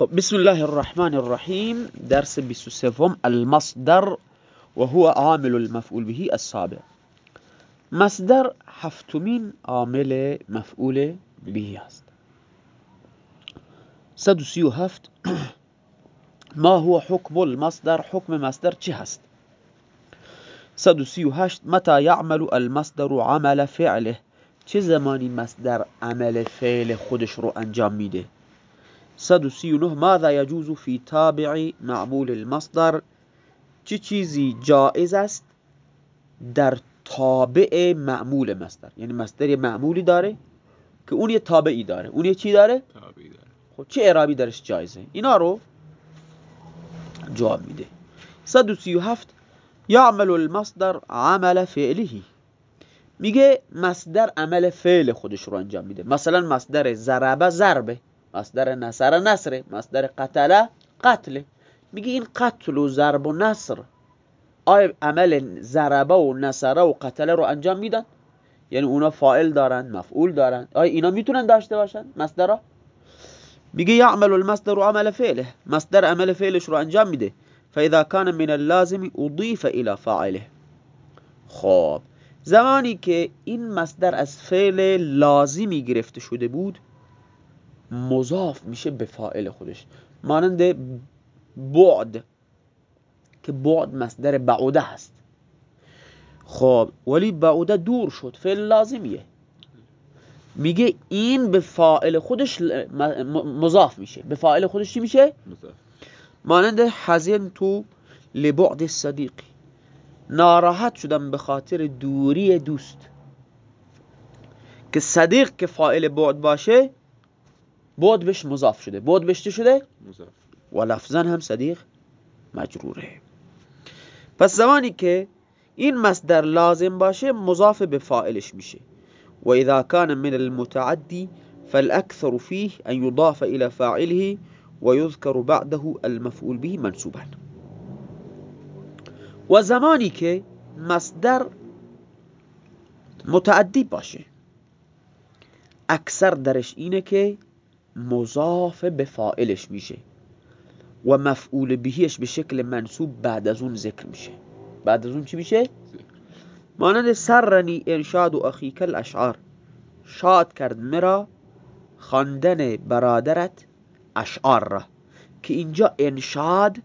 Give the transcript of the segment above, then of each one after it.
خب بسم الله الرحمن الرحیم درس 23 المصدر و هو عامل المفعول به السابع. مصدر هفتمین عامل مفعول به است. 137 ما هو حکم المصدر؟ حکم مصدر چه هست؟ 138 متى يعمل المصدر عمل فعله؟ چه زمانی مصدر عمل فعل خودش رو انجام میده؟ 139 ماذا يجوز في تابع معمول المصدر؟ چه چیزی جائز است در تابع معمول مصدر؟ یعنی مصدر معمولی داره که اون یه تابعی داره. اون یه چی داره؟ تابعی داره. خب چه اعرابی درش جایزه؟ اینا رو جواب میده. 137 یعمل المصدر عمل فعله. میگه مصدر عمل فعل خودش رو انجام میده. مثلا مصدر ضربه ضربه. مصدر نصر نصره مصدر قتله قتله میگه این قتل و ضرب و نصر. آیا عمل ضربه و نصره و قتله رو انجام میدن؟ یعنی اونا فاعل دارن مفعول دارن. آیا اینا می‌تونن داشته باشن مصدرها میگه یعمل المصدر عمل فعله. مصدر عمل فعلش رو انجام میده. فاذا كان من اللازم اضيف الى فاعله. خب زمانی که این مصدر از فعل لازمی گرفته شده بود مضاف میشه به فاعل خودش. مانند بعد که بعد مصدر بعوده هست. خب ولی بعوده دور شد فعل لازمیه. میگه این به فاعل خودش مضاف میشه. به فاعل خودش چی میشه؟ مانند حزین تو لبعد صدیقی ناراحت شدم به خاطر دوری دوست. که صدیق که فاعل بعد باشه بعد بهش مضاف شده. بعد بهش شده؟ مضاف. و لفظا هم صدیق مجروره. پس زمانی که این مصدر لازم باشه مضاف به فاعلش میشه. و اذا كان من المتعدي فالاكثر فيه ان يضاف الى فاعله ويذكر بعده المفعول به منصوبا. و زمانی که مصدر متعدی باشه اکثر درش اینه که مضاف به فاعلش میشه. و مفعول بهیش به شکل منصوب بعد از اون ذکر میشه. بعد از اون چی میشه؟ مانند سرنی انشاد و اخیک الاشعار شاد کرد مرا خواندن برادرت اشعار را. که اینجا انشاد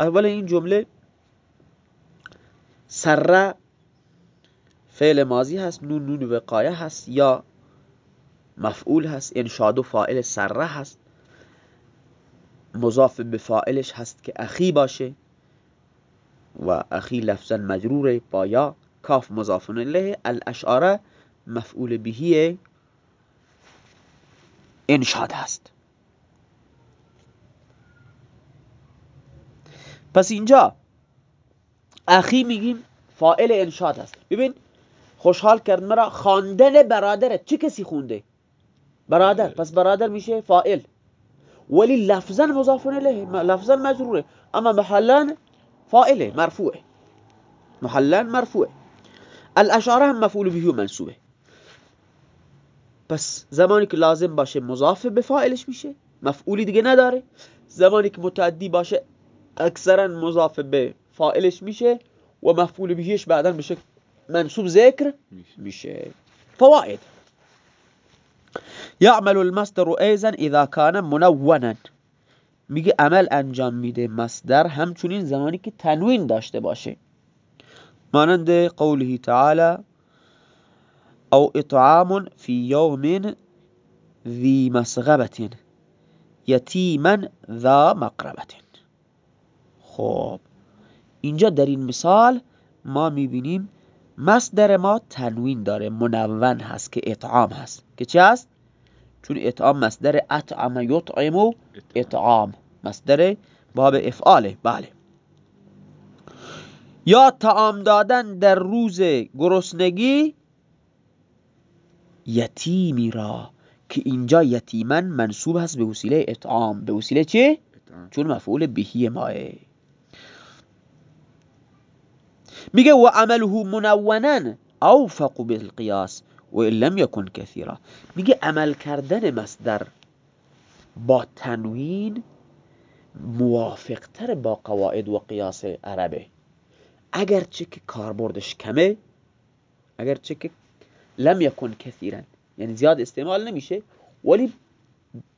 اول این جمله سره فعل ماضی هست نون نون وقایه هست یا مفعول هست انشاد و فاعل سره هست. مضاف به فاعلش هست که اخی باشه و اخی لفظا مجروره با یا. کاف مضاف الیه. الاشعاره مفعول بهی انشاد هست. پس اینجا اخی میگیم فاعل انشاد هست. ببین خوشحال کرد مرا خواندن برادرت. چه کسی خونده؟ برادر پس برادر میشه فاعل ولی لفظا مضاف الیه لفظا مجروره. اما محلا فاعله مرفوعه. محلا مرفوعه. الاشاره هم مفعول به منصوبه. پس زمانی که لازم باشه مضاف به فاعلش میشه مفعولی دیگه نداره. زمانی که متعدی باشه اکثرا مضاف به فاعلش میشه و مفعول بهش بعدا بشه منصوب ذکر میشه. فوائد یعمل المصدر ایزا اذا كان منونا میگه عمل انجام میده مصدر همچنین زمانی که تنوین داشته باشه. مانند قوله تعالی او اطعام في يوم ذي مسغبة یتیما ذا مقربة. خب اینجا در این مثال ما می‌بینیم مصدر ما تنوین داره منون هست که اطعام هست. که چه هست؟ چون اطعام مصدر اطعم یطعم و اطعام. مصدر باب افعاله. بله. یا تعام دادن در روز گرسنگی یتیمی را که اینجا یتیمن منصوب هست به وسیله اطعام. به وسیله چه؟ چون مفعول بهی ماه. میگه و عمله منونا اوفق بالقیاس. و لم یکن کثیرا میگه عمل کردن مصدر با تنوین موافقتر با قواعد و قیاس عربه. اگرچه که کاربردش کمه اگرچه که لم یکن کثیرا. یعنی زیاد استعمال نمیشه ولی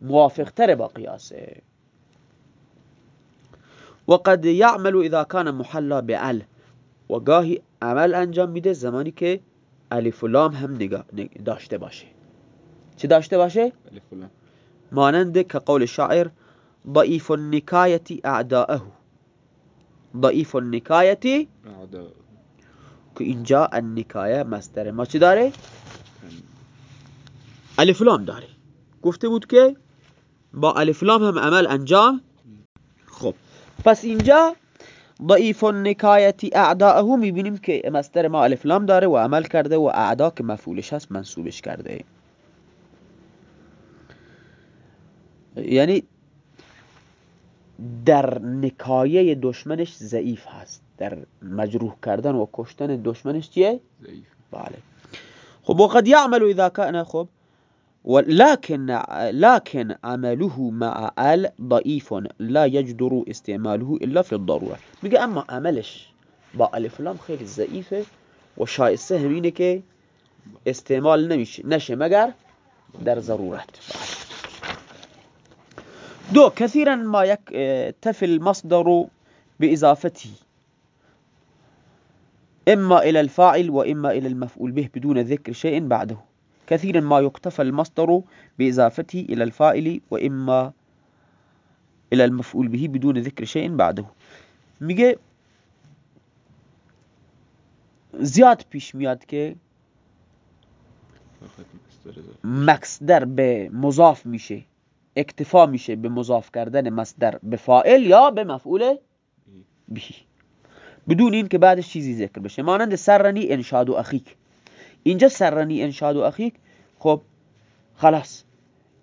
موافقتر با قیاسه وقد يعمل اذا كان محلا بعل. و گاهی عمل انجام میده زمانی که الف و لام هم داشته باشه. چه داشته باشه؟ مانند که قول شاعر ضعیف النکایت اعداءه. ضعیف النکایت که اینجا النکایه مستره ما چی داره؟ الف لام داره. گفته بود که با الف لام هم عمل انجام. خب. پس اینجا ضعیف النکایت اعداءه می‌بینیم که مستر ما الف لام داره و عمل کرده و اعدا که مفعولش هست منصوبش کرده. یعنی در نکایه دشمنش ضعیف هست. در مجروح کردن و کشتن دشمنش چیه؟ ضعیف. بله. خب وقد يعمل اذا كان خب ولكن لكن عمله مع آل ضعيف لا يجدر استعماله إلا في الضرورة. میگه أما عملش با الف لام خیلی ضعیفه و شایسته همینه که استعمال نمیشه نشه مگر در ضرورت دو كثيرا ما يكتفي المصدر بإضافته إما إلى الفاعل وإما إلى المفعول به بدون ذكر شيء بعده. كثيرا ما يكتفى المصدر بإضافته إلى الفاعل وإما إلى المفعول به بدون ذكر شيء بعده. میگه زیاد پیش میاد که مصدر به مضاف میشه اکتفا میشه به مضاف کردن مصدر به فاعل یا به مفعول به بدون این که بعدش چیزی ذکر بشه. مانند سرنی انشاد و اخیک. اینجا سرنی انشاد و اخیک خب خلاص.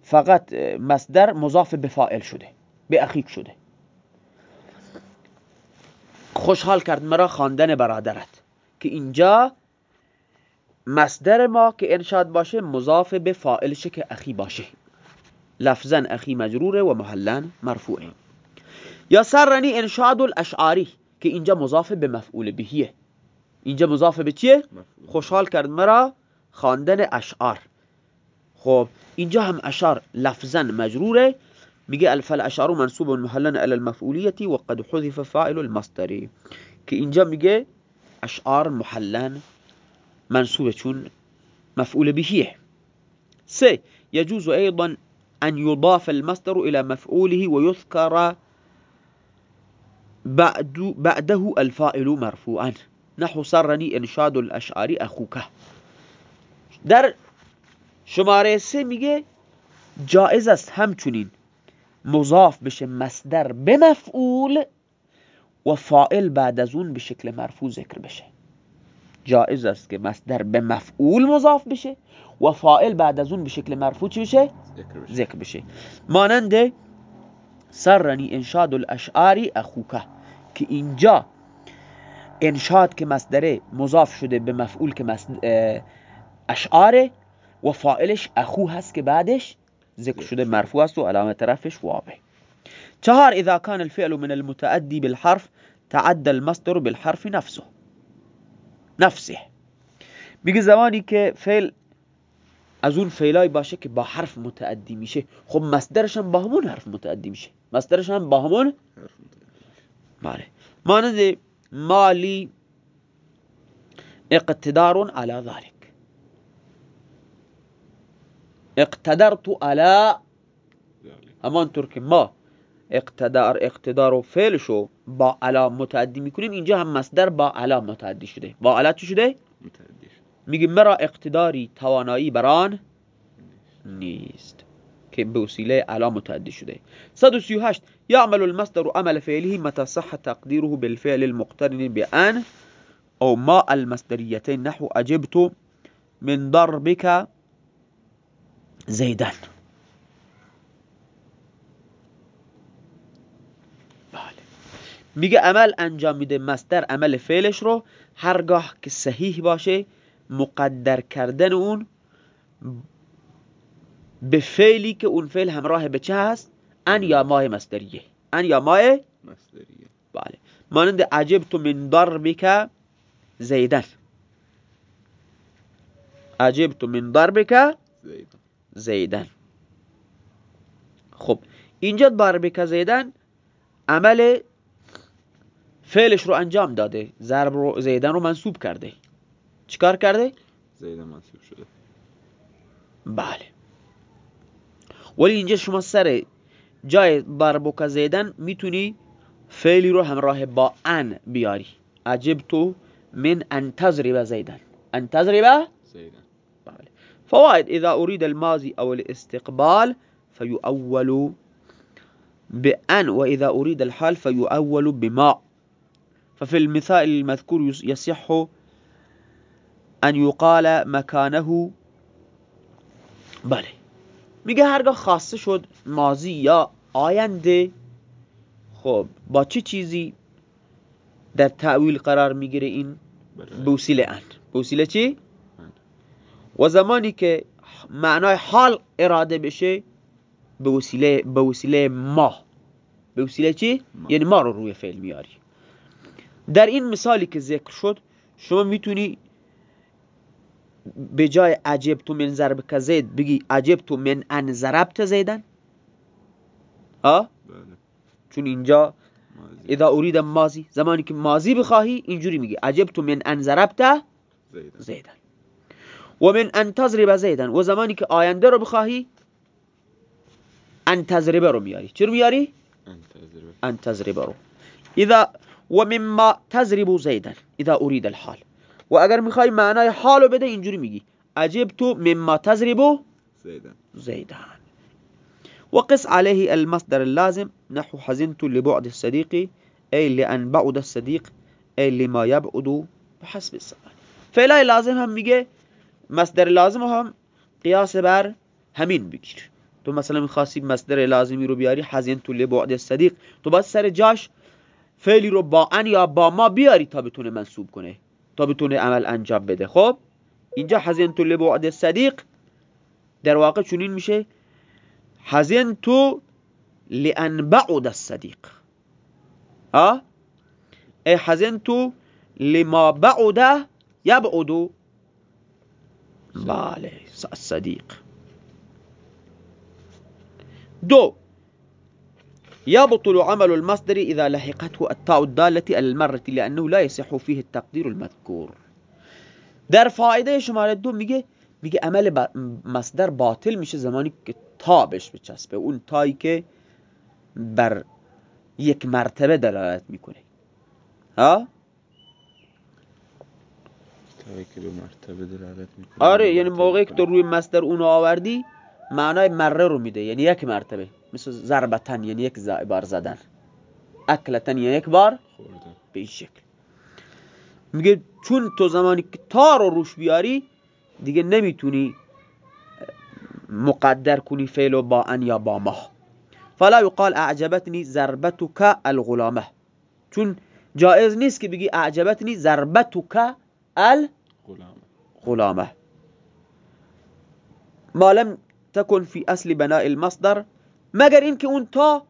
فقط مصدر مضاف به فاعل شده به اخیک شده. خوشحال کرد مرا خواندن برادرت که اینجا مصدر ما که انشاد باشه مضاف به فاعلشه که اخی باشه. لفظا اخی مجروره و محلا مرفوعه. یا سرنی انشاد الاشعاری که اینجا مضاف به مفعول بهیه. اینجا مضاف به چیه؟ خوشحال کرد. مرا خواندن اشعار. خب اینجا هم اشعار لفظا مجروره. میگه الفل اشعار منصوب محلا على المفعولیت و قد حذف فاعل المصدری که اینجا میگه اشعار محلا منصوبه چون مفعول بهیه. سه يجوز ايضا ان يضاف المصدر الى مفعوله ويذكر بعد بعده الفاعل مرفوعا. نحو سرني انشاد الاشعار اخوك در شماره سه میگه جائز است همچنین مضاف بشه مصدر به مفعول و فائل بعد از اون به شکل مرفوع ذکر بشه. جائز است که مصدر به مفعول مضاف بشه و فائل بعد از اون به شکل مرفوع چی بشه؟ ذکر بشه. مانند سرنی انشاد الاشعاری اخوکه که اینجا انشاد که مصدره مضاف شده به مفعول که اشعاره و فائلش اخو هست که بعدش ذکر شده مرفوع است و علامت رفعش واضح چهار اذا كان الفعل من المتعدي بالحرف تعدى المصدر بالحرف نفسه. نفسه. میگه زمانی که فعل از اون فعلای باشه که با حرف متعدی میشه خب مصدرش هم با همون حرف متعدی میشه. مصدرش هم با همون بله. مانند مالی اقتدار على ذلك اقتدرت على همانطور که ما اقتدار اقتدار و فعلشو با علا متعدی می‌کنیم اینجا هم مصدر با علا متعدی شده. با علا چی شده؟ میگه مرا اقتداری توانایی بران نیست. که به وسیله علا متعدی شده. 138 يعمل المصدر عمل فعله متى صح تقديره بالفعل المقترن بأن او ما المصدريتين نحو اجبت من ضربك زیدن بله. میگه عمل انجام میده مصدر عمل فعلش رو هرگاه که صحیح باشه مقدر کردن اون به فعلی که اون فعل همراه به چه هست؟ ان یا ماه مصدریه. ان یا ماه مصدریه. بله. مانند عجبت من ضربك زیدن. عجبت من ضربك زیدن. خب اینجا ضربك زیدن عمل فعلش رو انجام داده. ضرب رو زیدن رو منصوب کرده. چیکار کرده؟ زیدن منصوب شده. بله. ولی اینجا شما سر جای ضربک زیدن می‌تونی فعلی رو همراه با ان بیاری. عجبتو من ان تضرب زیدن. ان تضرب؟ زیدن. بله. فوائد اذا اريد الماضي او الاستقبال فيؤول بأن وإذا أريد الحال فيؤول بما. ففي المثال المذكور يصح أن يقال مكانه بله. میگه هرگاه خواسته شد ماضی یا آینده خب با چه چیزی در تعویل قرار می‌گیره این. بوسیله ان بوسیله چی؟ و زمانی که معنای حال اراده بشه به وسیله به وسیله ما به وسیله چی؟ ما. یعنی ما رو روی فعل میاری در این مثالی که ذکر شد شما می‌تونی به جای عجبتو من ضربک زید بگی عجبتو من ان ضربت زیدن؟ ها؟ بله. چون اینجا اذا اريد ماضی زمانی که ماضی بخواهی اینجوری میگی. عجبتو من ان ضربت زیدن. و من ان تضرب زیدن. و زمانی که آینده رو بخواهی ان تضرب رو میاری. چی رو میاری؟ ان تضرب رو. اذا و مما تضرب زیدن. اذا اريد الحال. و اگر می‌خوای معنای حالو بده اینجوری میگی. عجبتو مما تضرب زیدن. زيدان وقس عليه المصدر اللازم نحو حزنت لبعد الصديق أي لأن بعد الصديق أي لما يبعد بحسب الزمان فعلای لازم هم میگه مصدر لازم هم قیاس بر همین بگیر. تو مثلا می‌خواستی مصدر لازمی رو بیاری حزنت لبعد الصديق تو باید سر جاش فعلی رو با ان یا با ما بیاری تا بتونه منصوب کنه. تا بتونه عمل انجام بده. خب اینجا حزنت لبعد الصديق در واقع چنین میشه. حزنت لأن بعد الصديق ها؟ ای حزنت لما بعد يبعد بله الصديق دو يبطل عمل المصدر إذا لحقته التاء الدالة على المرة لأنه لا يصح فيه التقدير المذكور. در فایده شماره دو میگه میگه عمل با- مصدر باطل میشه زمانی که تا بهش بچسبه. اون تایی که بر یک مرتبه دلالت می‌کنه. ها؟ تایی که به مرتبه دلالت می‌کنه. آره یعنی موقعی که تو روی مصدر اونو آوردی معنای مره رو میده. یعنی یک مرتبه. مثل ضربتن یعنی یک بار زدن. اکلتن یعنی یک بار خوردن. به این شکل. میگه چون تو زمانی که تا رو روش بیاری دیگه نمی‌تونی مقدر کنی فعل با ان یا با ما. فلا یقال اعجبتنی ضربتک الغلامه. چون جایز نیست که بگی اعجبتنی ضربتک غلام الغلامه. ما لم تكن في اصل بناء المصدر مگر اینکه اون تا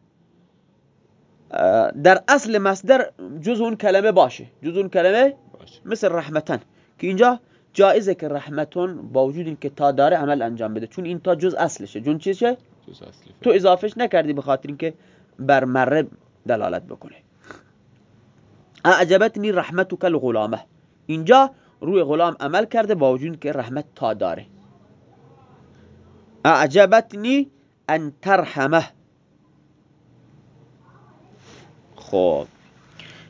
در اصل مصدر جز اون کلمه باشه. جز اون کلمه باشه. مثل رحمتن. که اینجا جایزه که رحمتون با وجود اینکه تا داره عمل انجام بده. چون این تا جز اصلشه. جون چیشه؟ جز اصلی تو اضافهش نکردی به خاطر اینکه بر مره دلالت بکنه اعجبتنی رحمتک الغلامه. اینجا روی غلام عمل کرده با وجود که رحمت تا داره. اعجبتنی ان ترحمه. خب.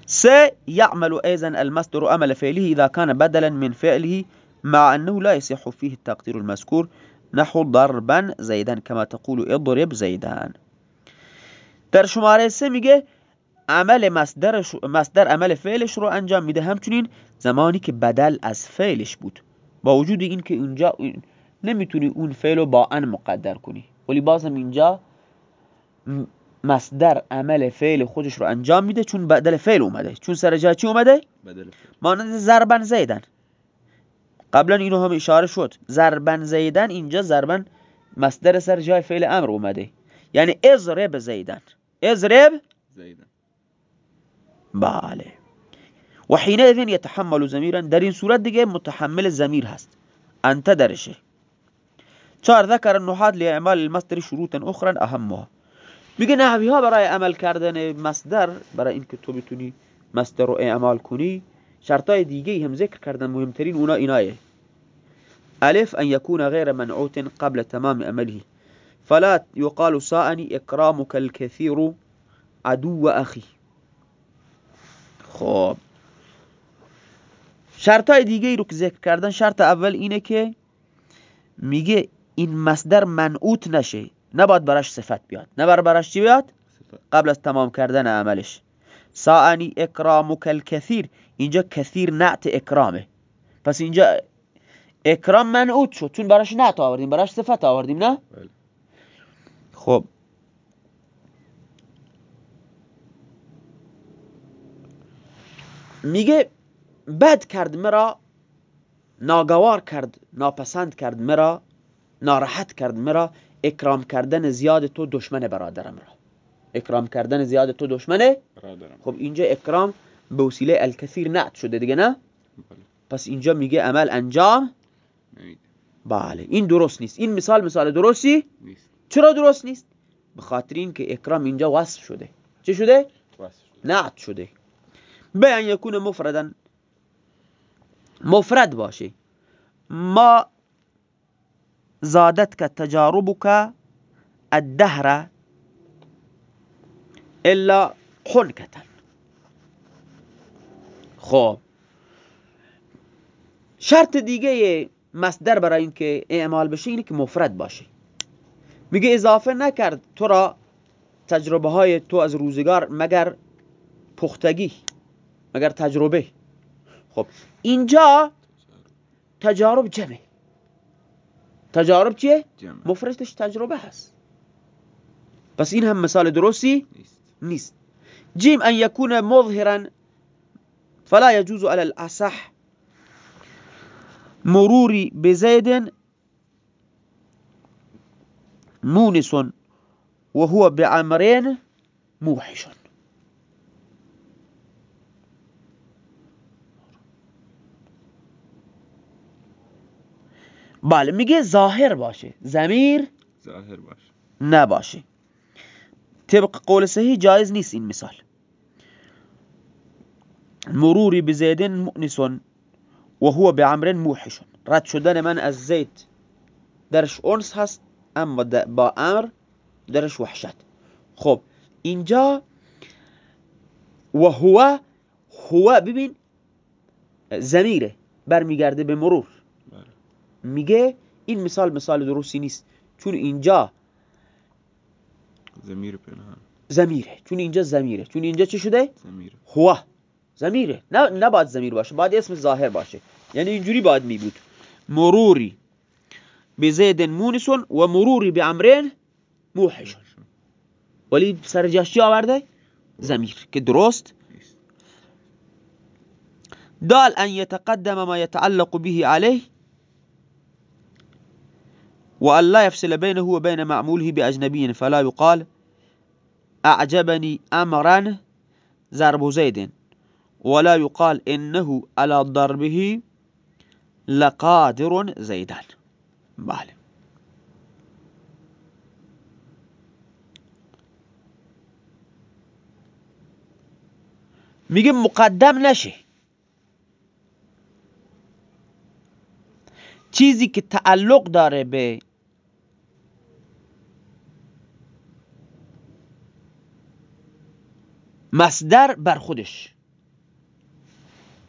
سه يعمل أيضا المصدر عمل فعله إذا كان بدلا من فعله مع أنه لا يصح فيه التقدير المذكور. نحو ضربا زيدا كما تقول اضرب زيدان در شماره سه میگه عمل مصدرش مصدر عمل فعلش رو انجام میده. همچنین زمانی که بدل از فعلش بود. با وجود این که اینجا نمی‌تونی اون فعل رو با ان مقدر کنی. ولی بازم اینجا مصدر عمل فعل خودش رو انجام میده چون بدل فعل اومده. چون سر جای چی اومده؟ بدل مانند ضربن زیدن. قبلا اینو هم اشاره شد. ضربن زیدن اینجا ضربن مصدر سر جای فعل امر اومده. یعنی ازرب زیدن. ازرب زیدن. بله. و حینئذ یتحمل زمیرا در این صورت دیگه متحمل زمیر هست. انت درشه. چهار ذکر النحات لأعمال المصدر شروطا أخرى أهمها. میگه نحوی ها برای عمل کردن مصدر برای اینکه تو بتونی مصدر رو اعمال کنی شرطای دیگه هم ذکر کردن مهمترین اونا اینایه. ألف أن يكون غير منعوت قبل تمام عمله. فلا يقال ساءني إكرامك الكثير عدو أخي. خب. شرطای دیگه رو که ذکر کردن شرط اول اینه که میگه این مصدر منعوت نشه. نباید براش صفت بیاد. نباید براش چی بیاد؟ قبل از تمام کردن عملش. ساعنی اکرامک الکثیر. اینجا کثیر نعت اکرامه. پس اینجا اکرام منعوت شد. چون براش نعت آوردیم. براش صفت آوردیم نه؟ بله. خب. میگه بد کرد مرا ناگوار کرد ناپسند کرد مرا. ناراحت کرد مرا اکرام کردن زیاد تو دشمن برادرم را. اکرام کردن زیاد تو دشمنه برادرم. خب اینجا اکرام به وسیله الکثیر نعت شده دیگه نه؟ بله. پس اینجا میگه عمل انجام بله. این درست نیست. این مثال مثال درستی؟ نیست. چرا درست نیست؟ به خاطر اینکه اکرام اینجا وصف شده. چه شده؟ نعت شده. به ان یکون مفردا مفرد باشه. ما زادت که تجاربك الدهر الا حنکتا خب. شرط دیگه مصدر برای اینکه اعمال بشه اینه که مفرد باشه میگه اضافه نکرد تو را تجربه های تو از روزگار مگر پختگی مگر تجربه. خب. اینجا تجارب جمعه. تجارب چیه؟ جمع. مفردش تجربه هست. پس این هم مثال درستی نیست. نیست. جیم ان يكون مظهرا فلا يجوز على الاصح. مروري بزيد مونس وهو بعمرين موحش بله میگه ظاهر باشه. زمیر ظاهر باش نباشه. طبق قول صحیح جایز نیست این مثال. مروری بزید مؤنس و هو بعمر موحش رد شدن من از زید درش انس هست اما با امر درش وحشت. خب اینجا و هو هو ببین زمیره برمیگرده به مرور. میگه این مثال مثال درستی نیست. چون اینجا زمیر پنهان. زمیره. چون اینجا زمیره. چون اینجا چه شده؟ زمیر. هو زمیره. نه نباید زمیر باشه. باید اسم ظاهر باشه. یعنی اینجوری باید می بود مروری. به زید مونسون و مروری به امرین موحشون ولی سر آورده؟ زمیر. که درست؟ دال ان يتقدم ما يتعلق به عليه وأن لا يفصل بينه وبين معموله بأجنبي فلا يقال أعجبني أمرا ضرب زيد ولا يقال إنه على ضربه لقادر زيدان. بله میگه مقدم نشه. چیزی که تعلق داره به مصدر بر خودش.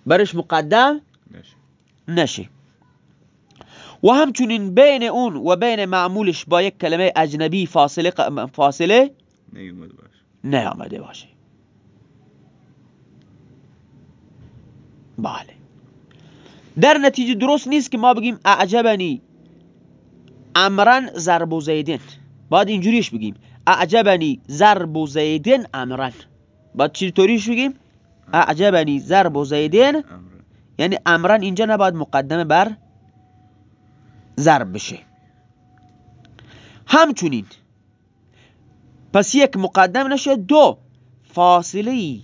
برش مقدم نشه. و همچنین بین اون و بین معمولش با یک کلمه اجنبی فاصله ق- فاصله نیامده باشه. بله. در نتیجه درست نیست که ما بگیم اعجبنی امرن ضرب و زیدن. باید اینجوریش بگیم. اعجبنی ضرب و زیدن امرن. باید چی طوریش بگیم؟ اعجبنی ضرب و زیدن یعنی امرن اینجا نباید مقدمه بر ضرب بشه. همچنین پس یک مقدم نشه دو فاصله ای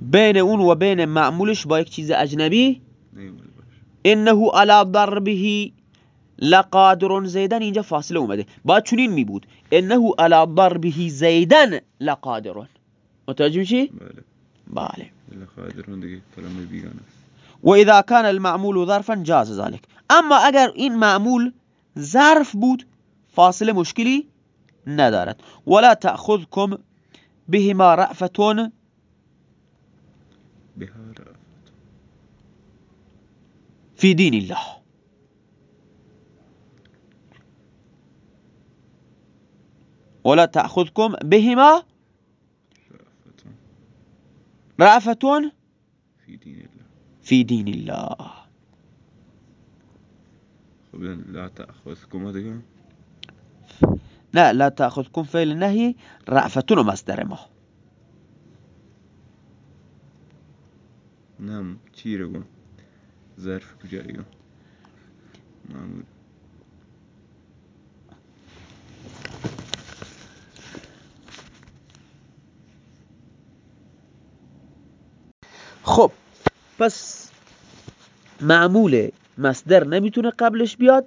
بین اون و بین معمولش با یک چیز اجنبی؟ انه علی ضربه لقادر زیدن اینجا فاصله اومده. باید چنین می بود انه علی ضربه زیدن لقادر. متوجه بیگانه. است و اذا كان المعمول ظرفا جاز ذلك. اما اگر این معمول ظرف بود فاصله مشکلی ندارد. ولا تأخذكم بهما رأفتون. بها رأفت في دين الله. ولا تأخذكم بهما رأفة في دين الله. في دين الله. لا تأخذكم لا لا تأخذكم فعل النهي رأفة مصدر ما نم چی رو گم ظرف گم معمول. خب پس معمول مصدر نمی‌تونه قبلش بیاد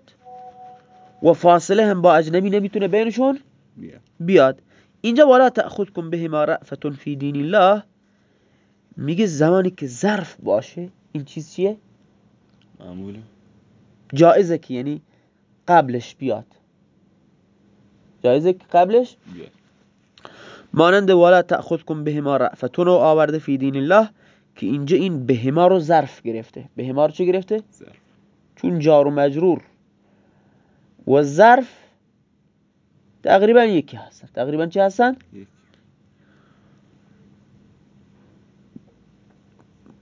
و فاصله هم با اجنبی نمی‌تونه بینشون بیا بیاد. اینجا ولا تأخذكم بهما رأفة في دين الله. میگه زمانی که ظرف باشه این چیز چیه؟ معموله. جایزه که یعنی قبلش بیاد. جایزه که قبلش؟ بیا مانند ولا تأخذكم بهما رأفة رو آورده فی دین الله. که اینجا این بهما رو ظرف گرفته. بهما رو چه گرفته؟ ظرف. چون جار و مجرور. و ظرف تقریبا یکی هستن. تقریبا چه هستن؟ یک.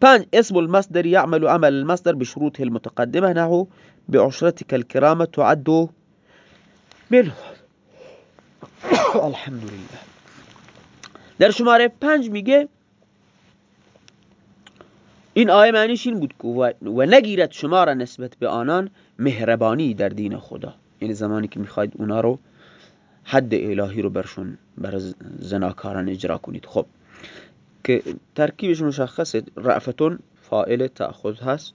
پنج. اسم المصدر يعمل عمل المصدر بشروطه المتقدمة نحو بعشرتك الكرامة تعد منه. الحمد لله در شماره پنج میگه این آیه معنیش این بود که و- نگیرد شما را نسبت به آنان مهربانی در دین خدا. یعنی زمانی که می‌خواید اونا رو حد الهی رو برشون بر زناکاران اجرا کنید. خب که ترکیبش مشخصه. رأفتون فائل تأخذ هست.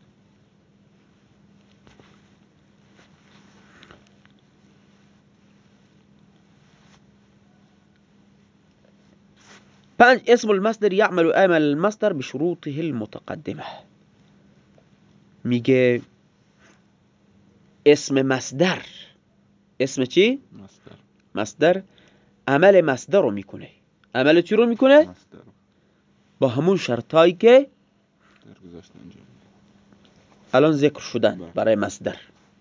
پنج اسم المصدر يعمل عمل المصدر بشروطه المتقدمه میگه اسم مصدر اسم چی؟ مصدر مصدر عمل مصدر رو می‌کنه عمل چی رو می‌کنه؟ مصدر با همون شرطایی که. الان ذکر شدن بله. برای مصدر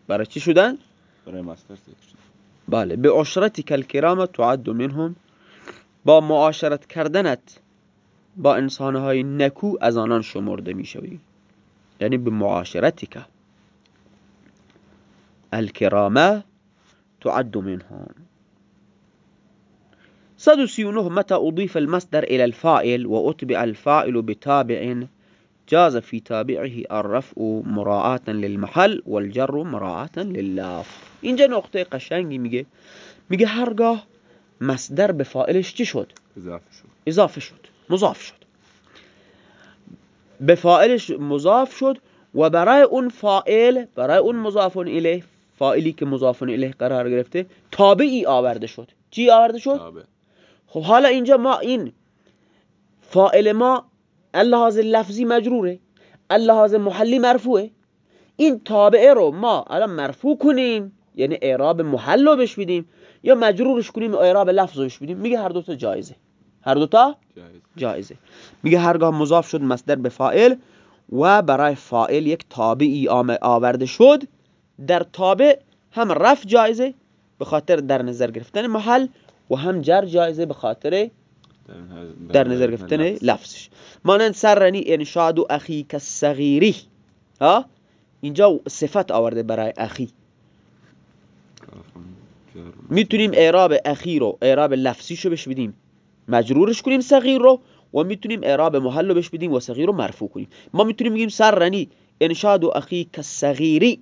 برای چی شدن؟ برای مصدر ذکر شد بله به عشرتک الکرام تعد منهم با معاشرت کردنت با انسانهای نکو از آنان شمرده می‌شوی. یعنی به معاشرتک الکرامه تعد منهم. 139 متى أضيف المصدر إلى الفاعل وأتبع الفاعل بتابع جاز في تابعه الرفع مراعاة للمحل والجر مراعاة لللفظ اینجا نقطه قشنگی میگه. میگه هرگاه مصدر به فاعلش چی شد؟ اضافه شد. اضافه شد. مضاف شد. به فاعلش مضاف شد و برای اون فاعل برای اون مضاف الیه فاعلی که مضاف الیه قرار گرفته تابعی آورده شد. چی آورده شد؟ تابع. خب حالا اینجا ما این فاعل ما اللحاظ لفظی مجروره. اللحاظ محلی مرفوعه. این تابعه رو ما الان مرفوع کنیم یعنی اعراب محل رو بش بدیم یا مجرورش کنیم اعراب لفظ رو بش بدیم. میگه هر دوتا جایزه. هر دوتا جایز جایزه. میگه هرگاه مضاف شد مصدر به فاعل و برای فاعل یک تابعی آورده شد در تابع هم رفع جایزه به خاطر در نظر گرفتن محل و هم جر جایزه به خاطر در, نظر گرفتن لفظش. مانند سرنی انشاد و اخی صغیری ها؟ اینجا صفت آورده برای اخی. می‌تونیم اعراب اخی رو اعراب لفظیشو بش بدیم. مجرورش کنیم صغیر رو و می‌تونیم اعراب محل رو بش بدیم و صغیر رو مرفوع کنیم. ما می‌تونیم بگیم سرنی انشاد و اخی صغیری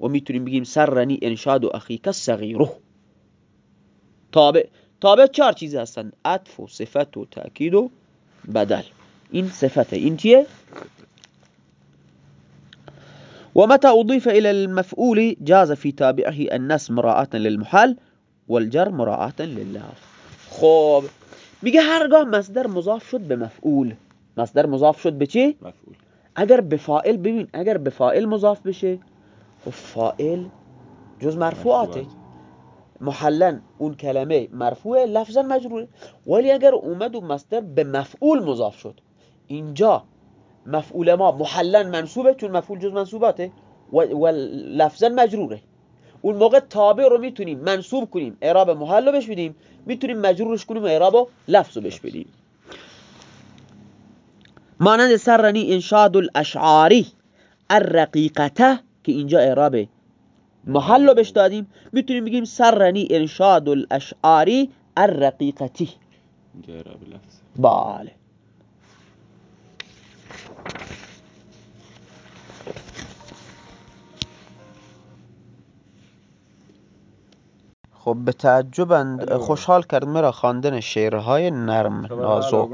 و می‌تونیم بگیم سرنی انشاد و اخی صغیره تابع تابع چهار چیز هستند عطف و صفت و تأکید و بدل. این صفته. این چیه؟ ومتى أضيف إلى المفعول جاز في تابعه النس مراعاة للمحل والجر مراعاة لله خب میگه هرگاه مصدر مضاف شد به مفعول. مصدر مضاف شد به چی؟ مفعول. اگر به فائل ببین اگر به فائل مضاف بشه خب فائل جز مرفوعاته. مرفوعات. محلا اون کلمه مرفوعه لفظا مجروره ولی اگر اومد و مصدر به مفعول مضاف شد اینجا مفعول ما محلا منصوبه چون مفعول جز منصوباته و, و لفظا مجروره. اون موقع تابع رو می‌تونیم منصوب کنیم اعراب محل رو بش بدیم می‌تونیم مجرورش کنیم و اعراب لفظ رو بش بدیم. مانند سرنی انشاد الاشعاری الرقیقته که اینجا اعراب محل رو بش دادیم می‌تونیم بگیم سرنی انشاد الاشعاری الرقیقتی. اینجا اعراب لفظ. بله. به تعجب اند- الو. خوشحال کرد مرا خواندن شعرهای نرم نازک؟